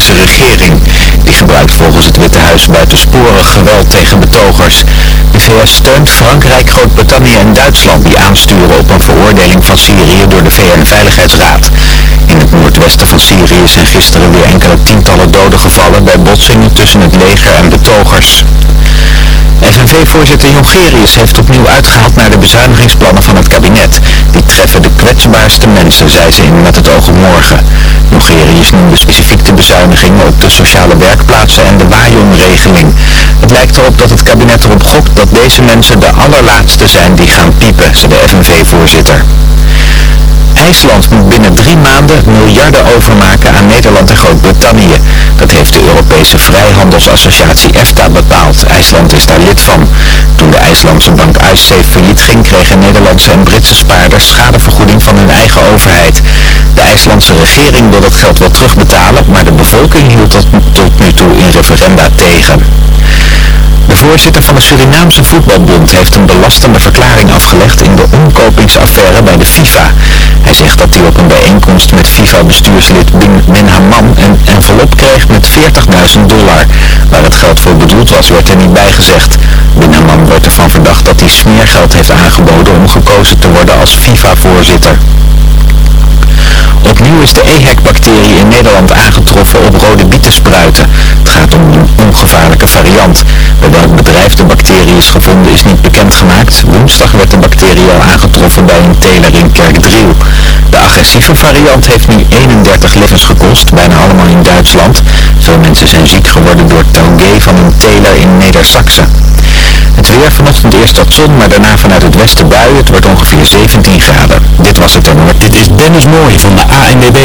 Syrische regering. Die gebruikt volgens het Witte Huis buitensporig geweld tegen betogers. De VS steunt Frankrijk, Groot-Brittannië en Duitsland die aansturen op een veroordeling van Syrië door de VN-veiligheidsraad. In het noordwesten van Syrië zijn gisteren weer enkele tientallen doden gevallen bij botsingen tussen het leger en betogers. FNV-voorzitter Jongerius heeft opnieuw uitgehaald naar de bezuinigingsplannen van het kabinet. Die treffen de kwetsbaarste mensen, zei ze in Met het oog op morgen. Jongerius noemde specifiek de bezuinigingen op de sociale werkplaatsen en de WAJON-regeling. Het lijkt erop dat het kabinet erop gokt dat deze mensen de allerlaatste zijn die gaan piepen, zei de FNV-voorzitter. IJsland moet binnen drie maanden miljarden overmaken aan Nederland en Groot-Brittannië. Dat heeft de Europese Vrijhandelsassociatie EFTA bepaald. IJsland is daar lid van. Toen de IJslandse bank IceSafe failliet ging, kregen Nederlandse en Britse spaarders schadevergoeding van hun eigen overheid. De IJslandse regering wil dat geld wel terugbetalen, maar de bevolking hield dat tot nu toe in referenda tegen. De voorzitter van de Surinaamse Voetbalbond heeft een belastende verklaring afgelegd in de omkopingsaffaire bij de FIFA. Hij zegt dat hij op een bijeenkomst met FIFA-bestuurslid Bin Hammam een envelop kreeg met 40.000 dollar. Waar het geld voor bedoeld was, werd er niet bijgezegd. Bin Hammam wordt ervan verdacht dat hij smeergeld heeft aangeboden om gekozen te worden als FIFA-voorzitter. Opnieuw is de EHEC-bacterie in Nederland aangetroffen op rode bietenspruiten. Het gaat om een ongevaarlijke variant. Bij welk bedrijf de bacterie is gevonden is niet bekendgemaakt. Woensdag werd de bacterie al aangetroffen bij een teler in Kerkdriel. De agressieve variant heeft nu 31 levens gekost, bijna allemaal in Duitsland. Veel mensen zijn ziek geworden door taugé van een teler in Neder-Saxe. Het weer vanochtend eerst wat zon, maar daarna vanuit het westen buien. Het wordt ongeveer 17 graden. Dit was het en Dit is Dennis Mooij van de ANWB.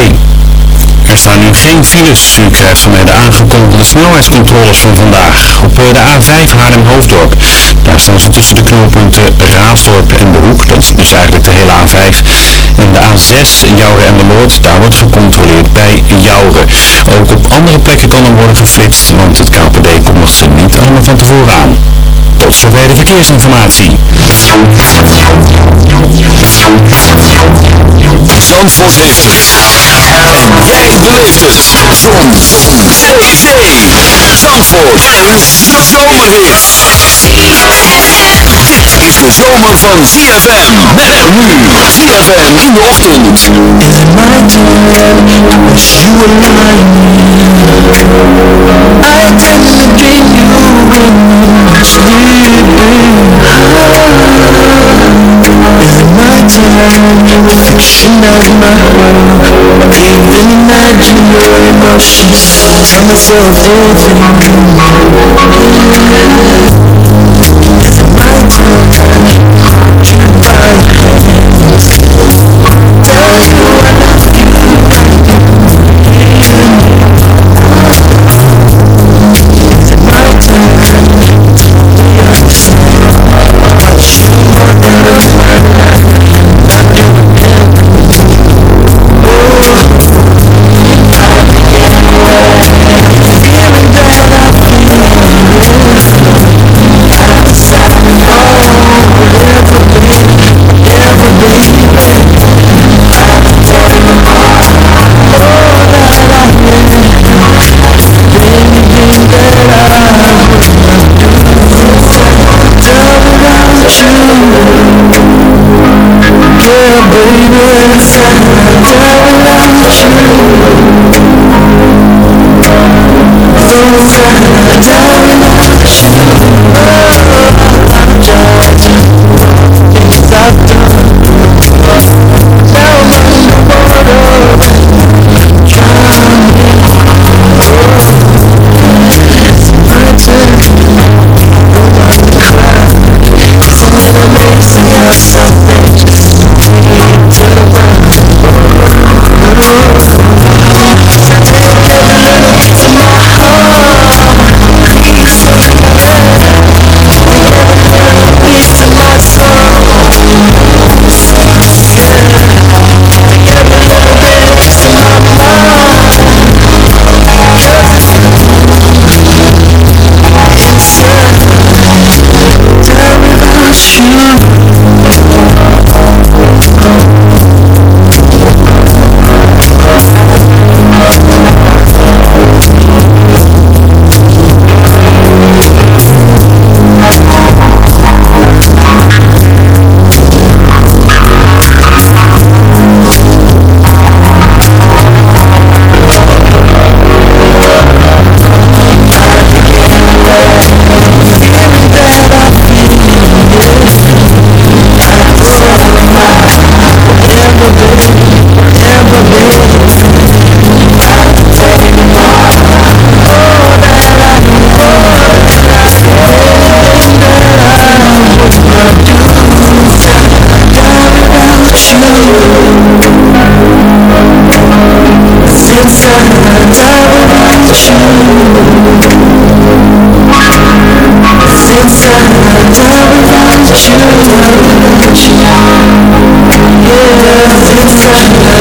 Er staan nu geen files. U krijgt van mij de aangekondigde snelheidscontroles van vandaag. Op de A5 Haarlem-Hoofddorp. Daar staan ze tussen de knooppunten Raasdorp en De Hoek. Dat is dus eigenlijk de hele A5. En de A6 Jouren en de Noord. Daar wordt gecontroleerd bij Jouren. Ook op andere plekken kan er worden geflitst. Want het KPD kondigt ze niet allemaal van tevoren aan. Tot zover de verkeersinformatie. Zandvoort heeft het. En jij beleeft het. Zon. Zee. Zee. Zandvoort. Een zomerhit. Dit is de zomer van ZFM. Met nu. ZFM in de ochtend. Is it my turn? Wish you mine. I tend to dream you sleeping. Is it my turn? Reflection of my heart. Can't imagine your emotions. Tell myself anything.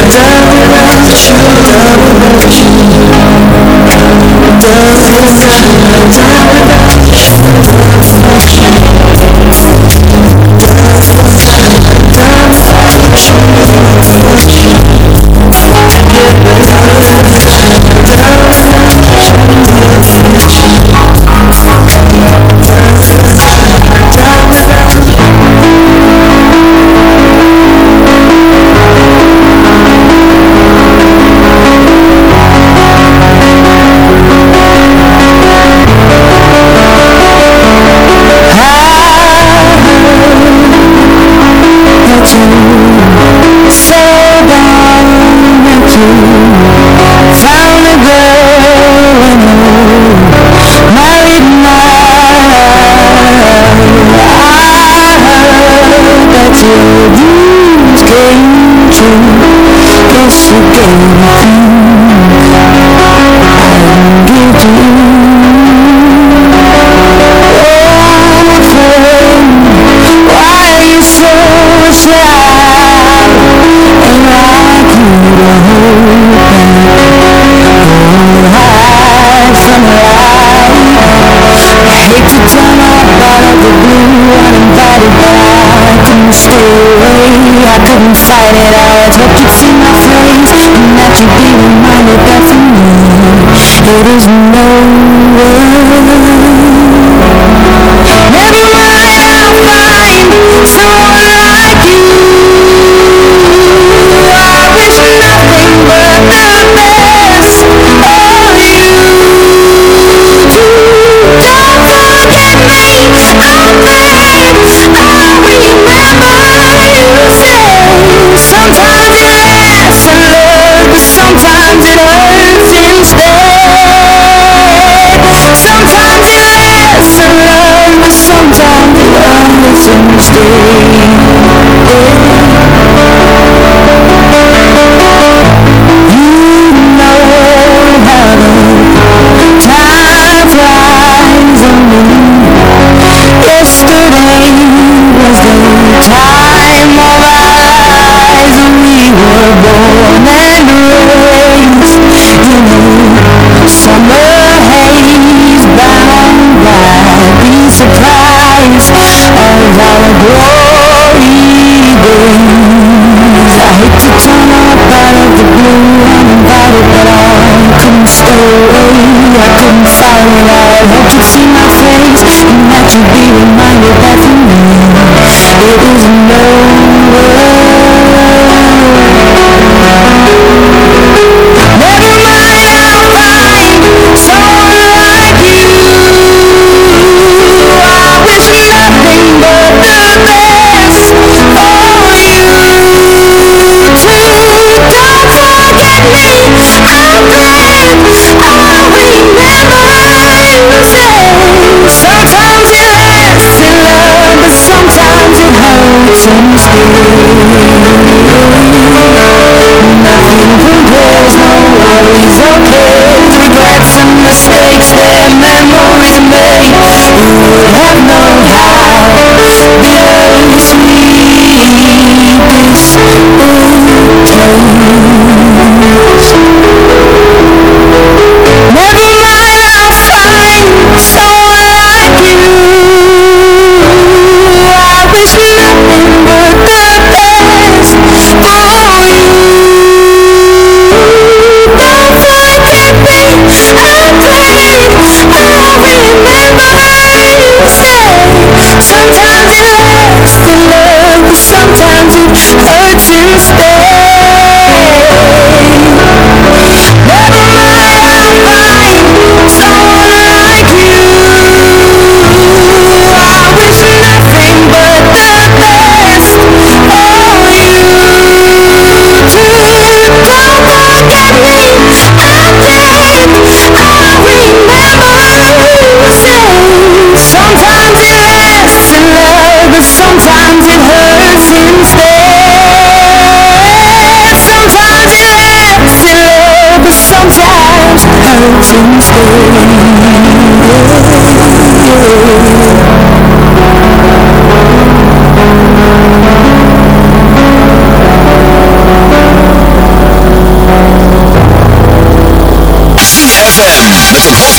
Down with you, down with you. Fight it out Hope you'd see my face And that you'd be reminded that for me It is nowhere curtains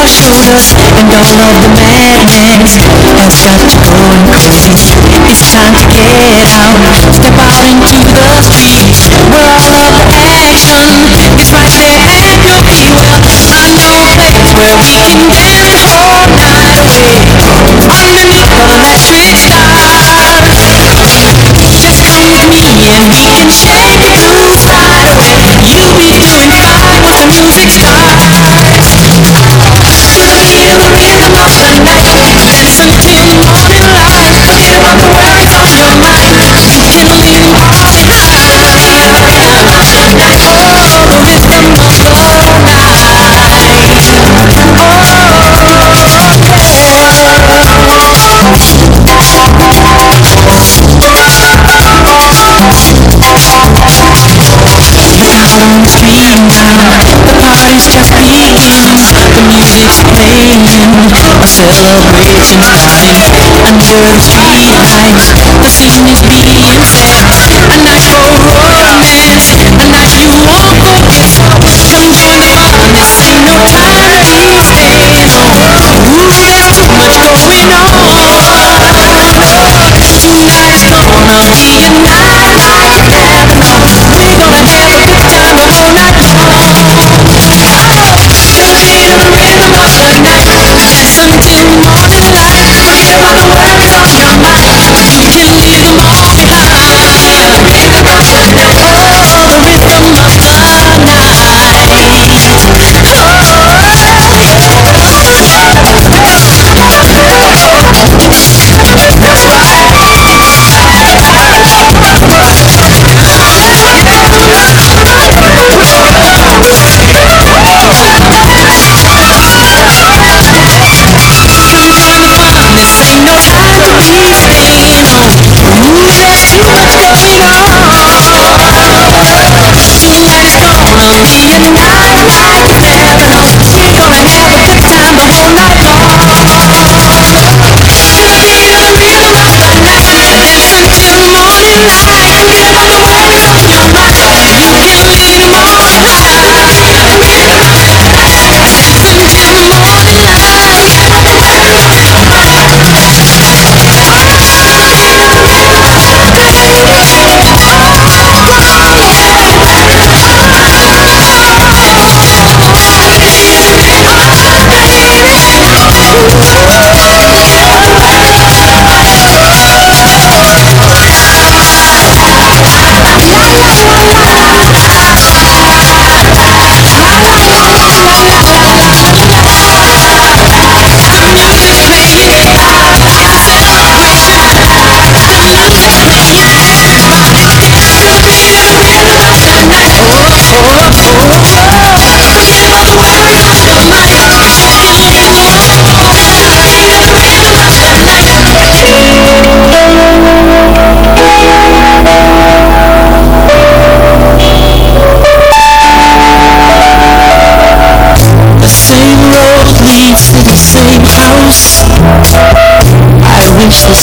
your shoulders And all of the madness? Has got you going crazy It's time to get out, step out into the streets Where all of the action is right there at your feet know a place where we can dance all night away Underneath the electric stars Just come with me and we can shake the street the party's just beginning The music's playing, a celebration time Under the street lights, the scene is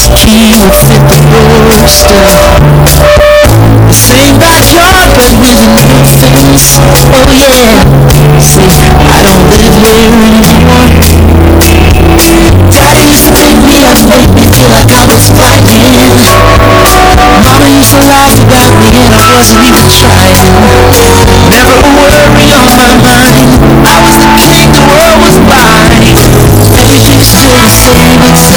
would fit the The same backyard but with a new fence Oh yeah See, I don't live here anymore Daddy used to pick me and make me feel like I was flying Mama used to laugh about me and I wasn't even trying Never a worry on my mind I was the king, the world was mine. Everything's still the same. except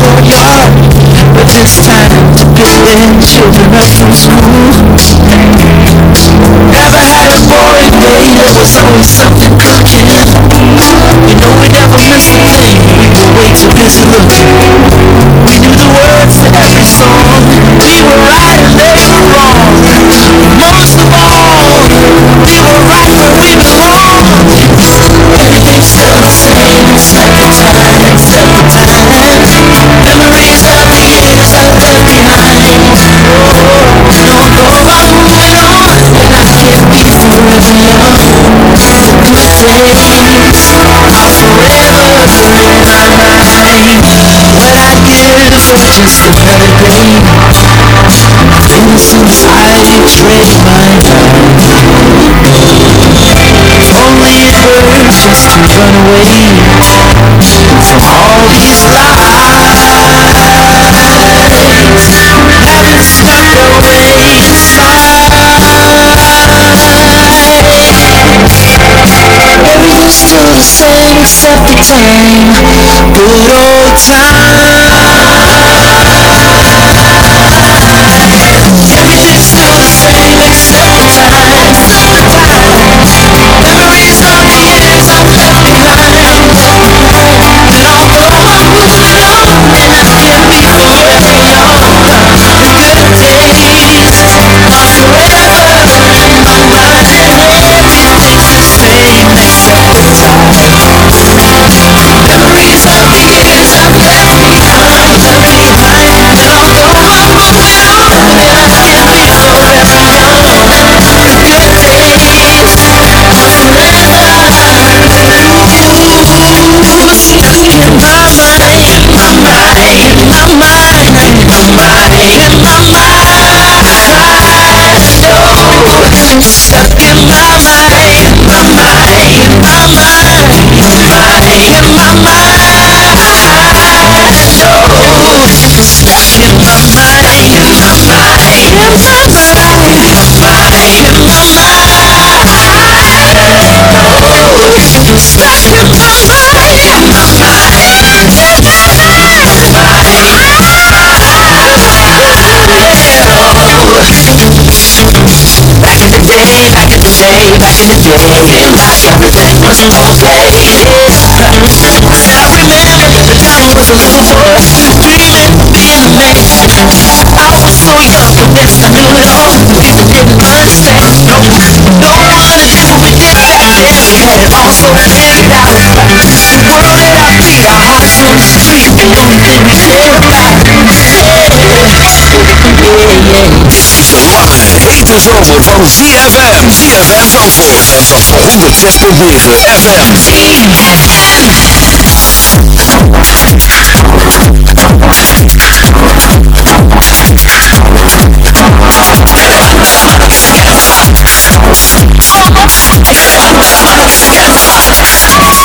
But this time to pick their children up from school Never had a boring day, there was always something cooking You know we never missed a thing, we were way too busy looking We knew the words to every song, we were right enough to save same of the game. Good old time. Something Back in the day, back in everything wasn't okay If I'd understood what I the time was a little boy, dreaming of being a man. I was so young and yes I knew it all People didn't understand, no, no one knew But back then. We had it all so planned out But the girl that I be, I also treat you Everything, yeah, yeah Het is zomer van ZFM. ZFM Zandvoort. Zandvoort. 106.9 FM. Oh,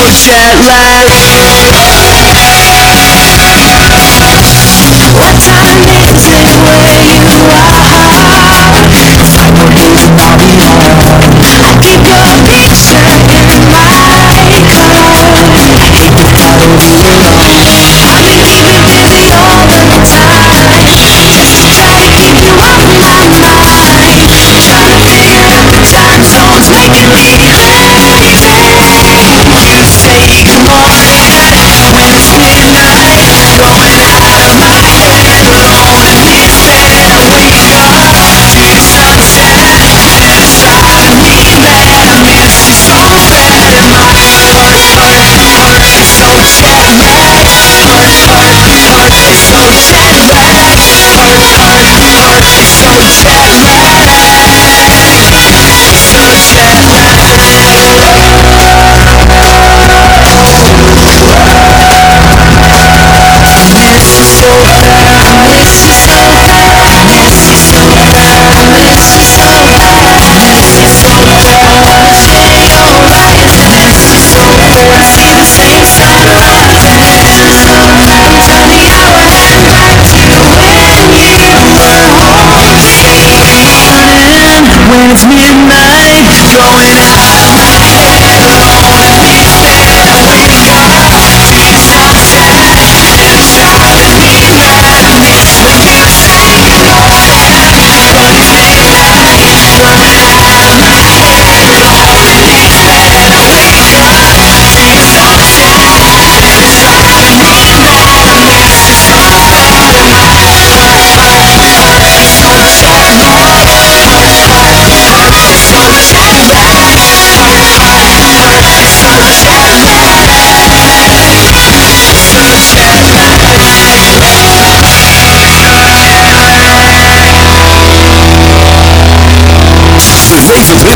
jet-lag It's me.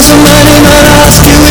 Somebody not ask you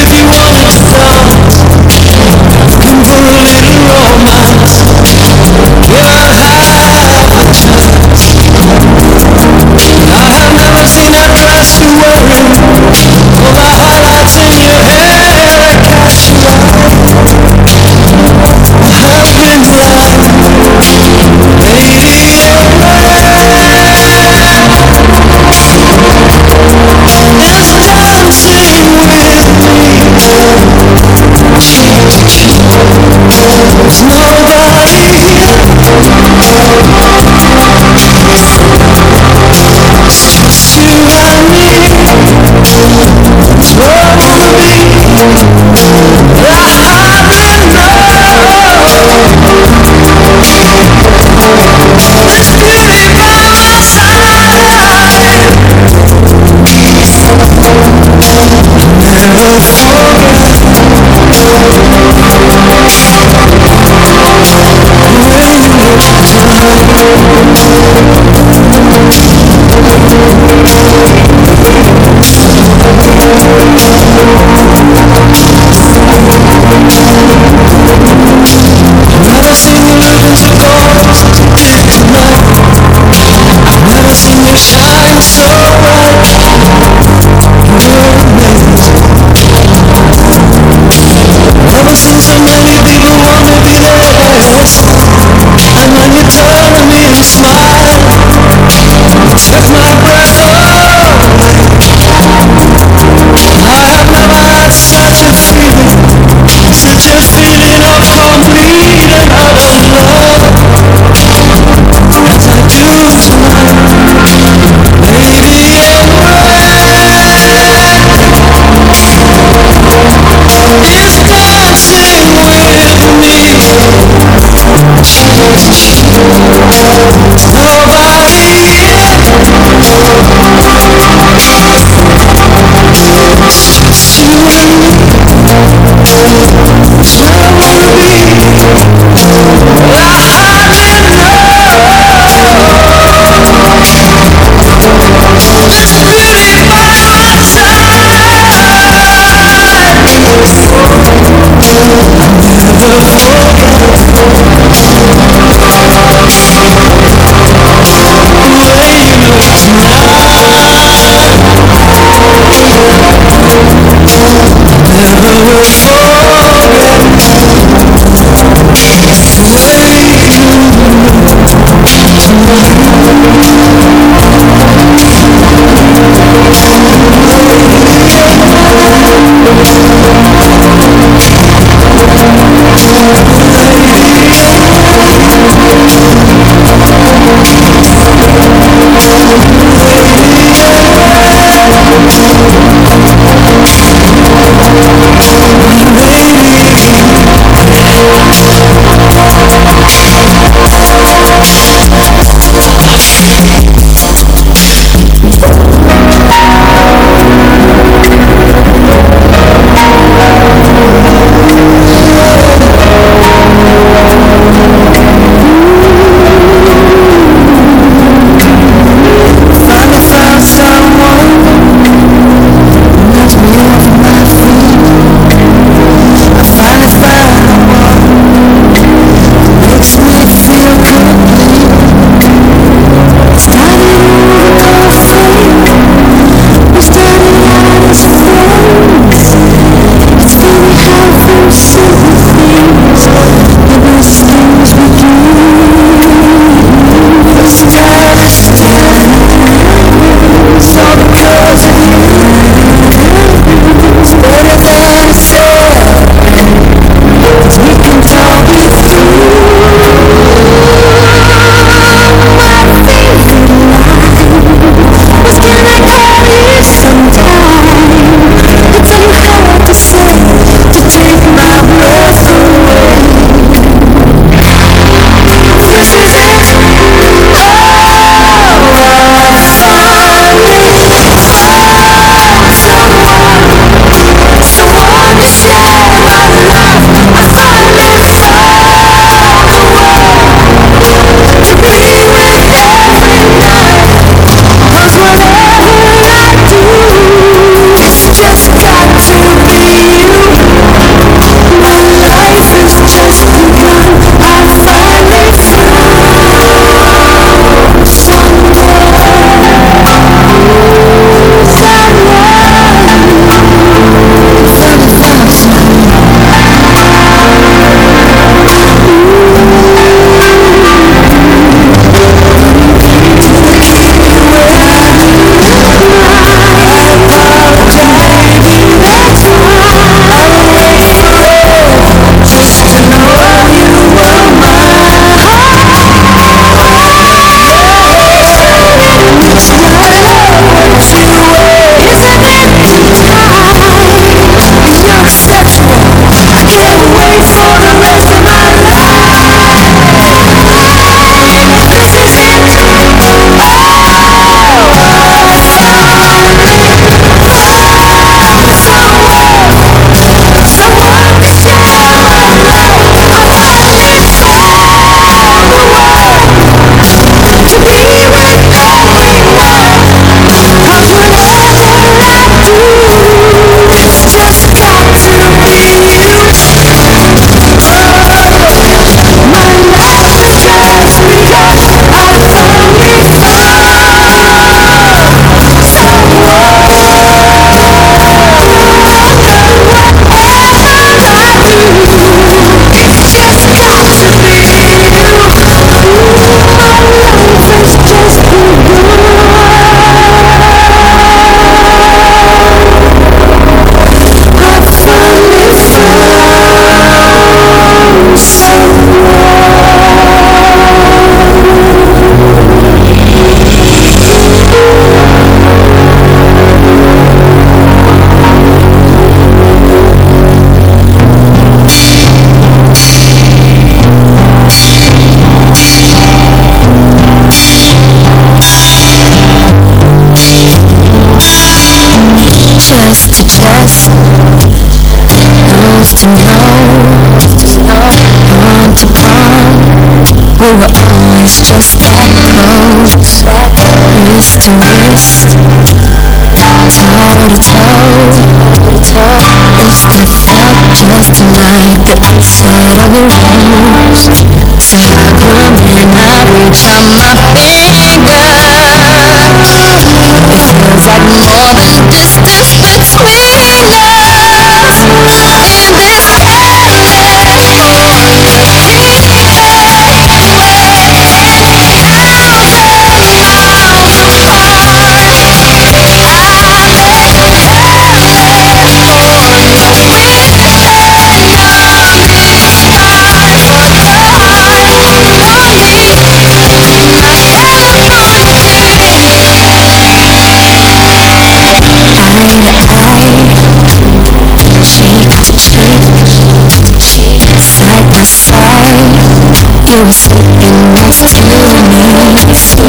Know, on to prom, we were always just that close, wrist to wrist, toe to toe. That felt just like the side of rose, so how come when I reach out my finger, it feels like more than distance between us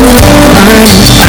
爱。你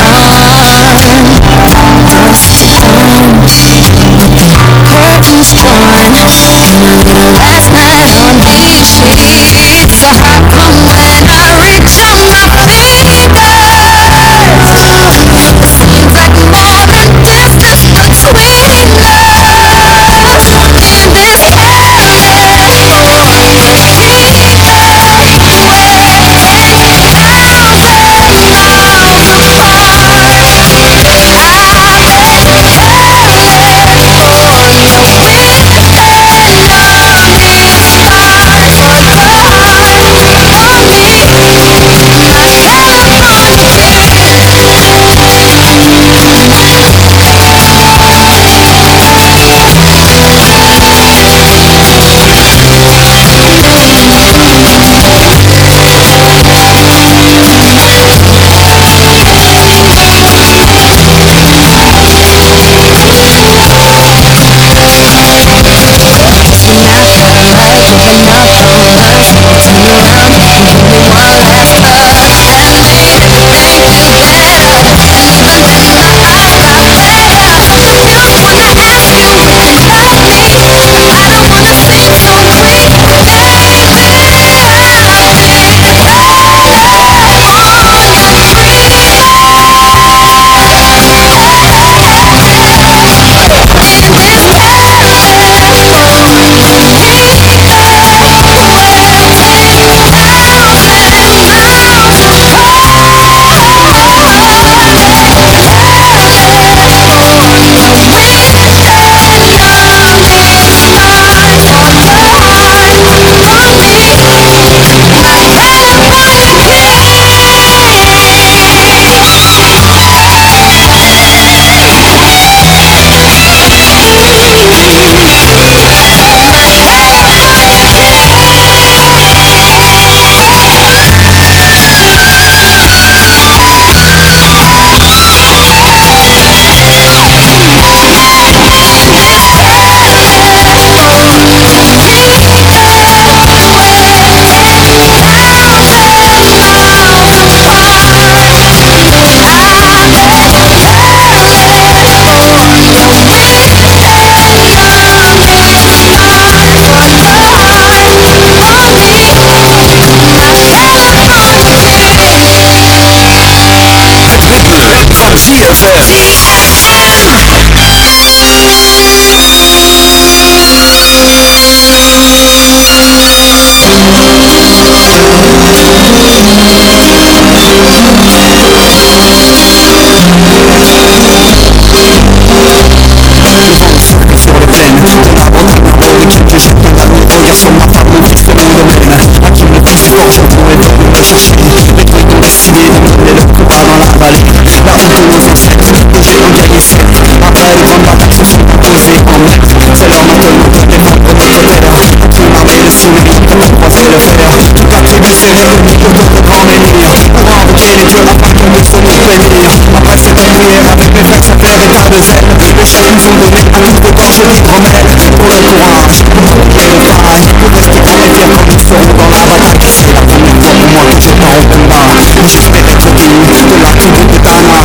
J'ai relouté pour te comprendre les délires Pour invoquer les cœurs afin qu'on ne se nous prémunir Après cette annuaire avec mes frères chacun des tas de scènes Les chaînes sont données à notre corps je les promets Pour le courage, pour trouver le phare Pour respecter mes fières convictions dans la bataille C'est la première fois pour moi que je pars en combat J'espérais être digne de la coupe de Tana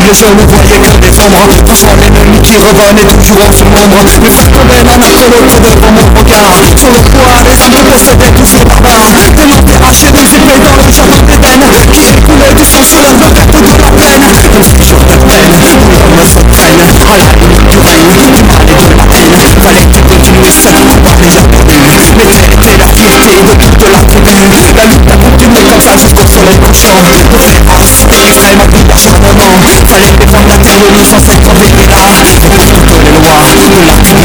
le jour où vous voyez que les sombres Toujours les mêmes qui reviennent et toujours en surnombre Le fait tomber en archéologue devant mon regard Sur le poids des hommes précédés tous ces barbares Des morts dérachés, multipliés dans le jardin d'Éden Qui écoulaient du sang sur la moquette de la plaine Comme si je reprenne, où l'homme se traîne Un jardin qui règne, une vallée de la haine Vallée typique qui nous seulement par les gens connus Mais quelle était la fierté de toute la tribu La lutte a continué comme ça jusque sur les couchants De féroces, extrêmes, plus d'acharnement étaient là Pour toutes les lois de la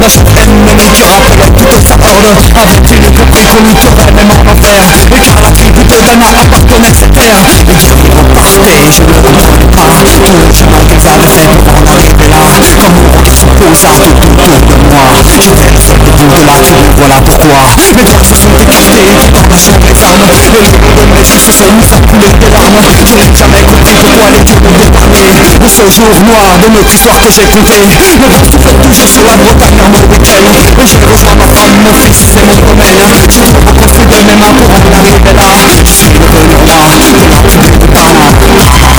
d'une corne La souveraine ennemie rappelait toute sa horde Avait-il compris qu'on lutterait même en enfer Et car la tribu de Ghana appartenait cette terre Et Dieu repartait, je ne comprenais pas Tout le chemin qu'ils avaient fait pour en arriver là Quand mon se posa tout autour de moi. J'étais le seul debout de la tribu, voilà pourquoi Mes se sont des armes Et les mots de mes sont mis à couler des larmes Je n'ai jamais compris pourquoi les dieux m'ont départé De ce jour noir de notre histoire que j'ai compté Me vent souffle toujours sur la Bretagne en mode week-end Et j'ai rejoint ma femme, mon fils et mon domaine J'ai reconstruit de mes mains pour en arriver là Je suis le roi de la tribu de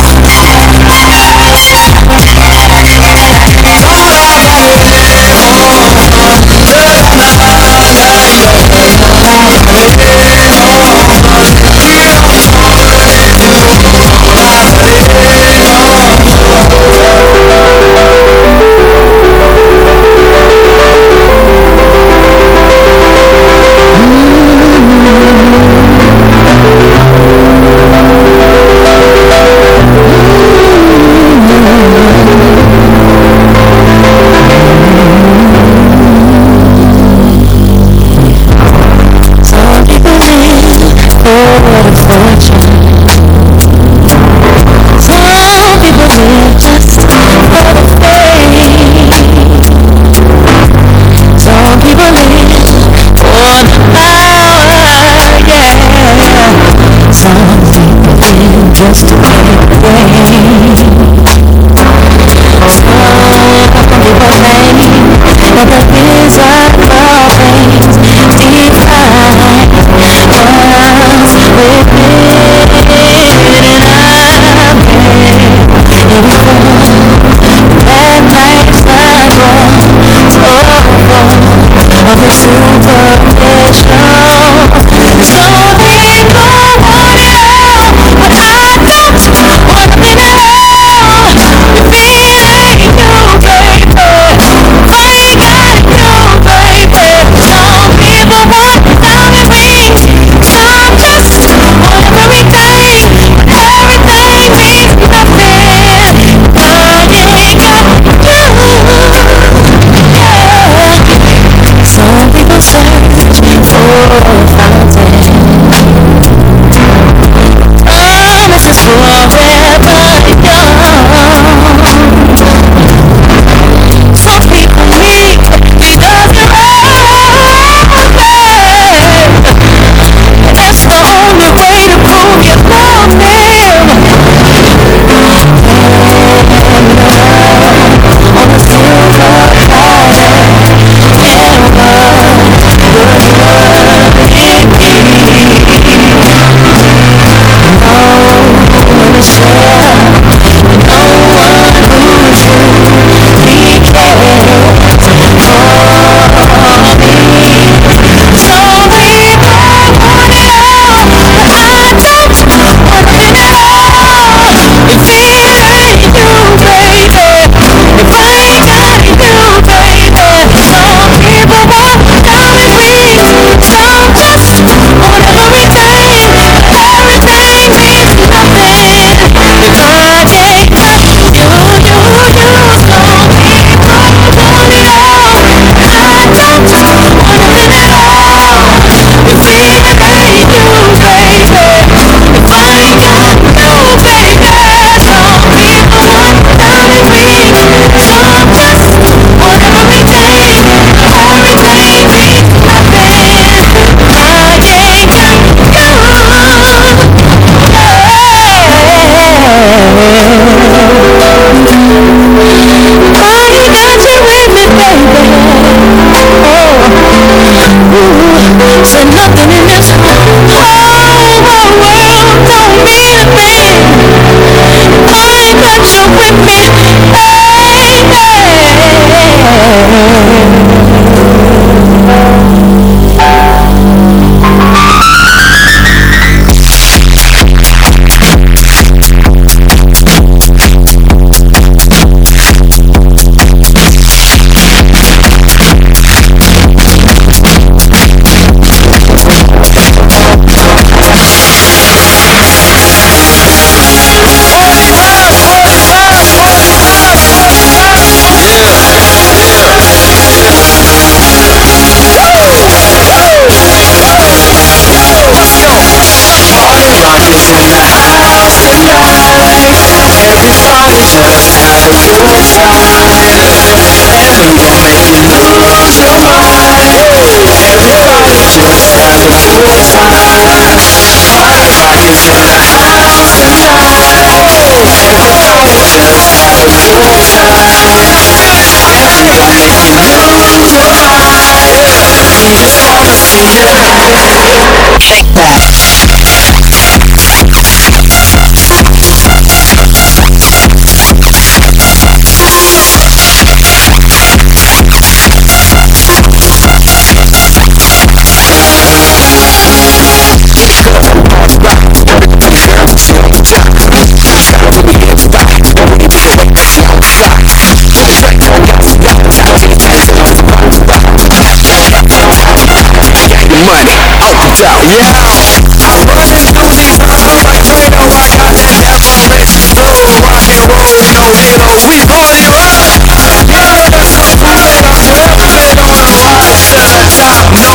money out the top. Yeah. What it do is I'm like, you I got that affirmation flow. Rock and roll no halo. We party rock. Yeah, that's the party. I'm forever on the rise. to the top. No,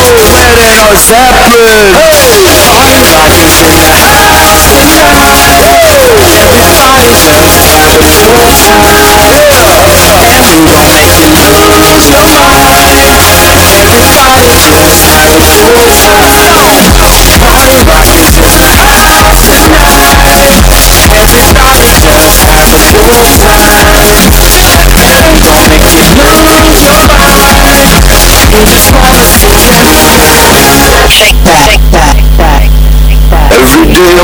it ain't no zappers. Hey.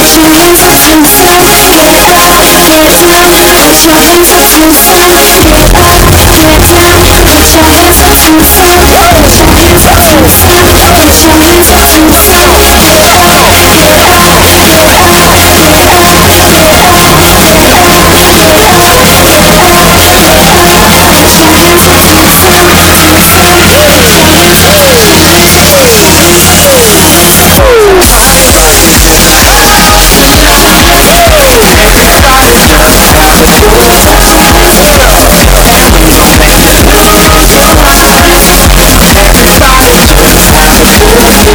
Put your hands up to the sky. Put your hands up to the Kripal Put your hands up to the Minister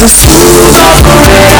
Just